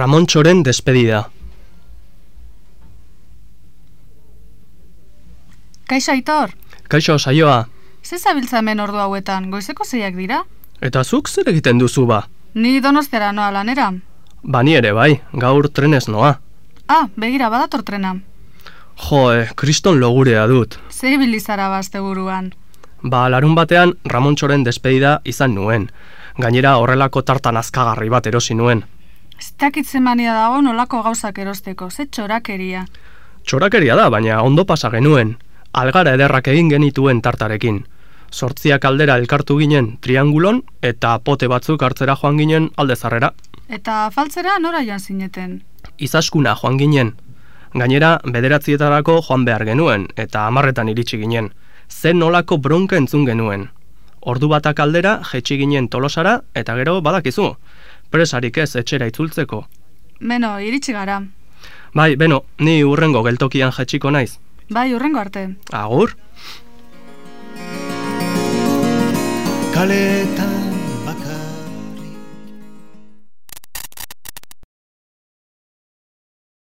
Ramontxoren despedida. Kaixo Aitor, Kaixo saioa, ze zabiltza hemen ordu hauetan, goizeko zeiak dira? eta zuk zer egiten duzu ba? Ni donostiara noa lanera. Bani ere bai, gaur trenez noa. Ah, begira badator trena. Jo, eh, kriston logurea dut. Ze ibilizara bazte buruan. Ba, larun batean Ramontxoren despedida izan nuen. Gainera horrelako tartan azkagarri bat erosi nuen. Ez dakitzen mania dago nolako gauzak erosteko, ze txorakeria. Txorakeria da, baina ondo pasa genuen. Algara ederrak egin genituen tartarekin. Sortziak aldera elkartu ginen triangulon eta pote batzuk hartzera joan ginen alde zarrera. Eta faltzera nora joan zineten. Izaskuna joan ginen. Gainera, bederatzietarako joan behar genuen eta hamarretan iritsi ginen. Zen nolako bronka entzun genuen. Ordu batak aldera jetxi ginen tolosara eta gero badakizu. Presarik ez etxera itzultzeko. Beno, iritsi gara. Bai, beno, ni urrengo geltokian jetxiko naiz. Bai, urrengo arte. Agur? Kaletan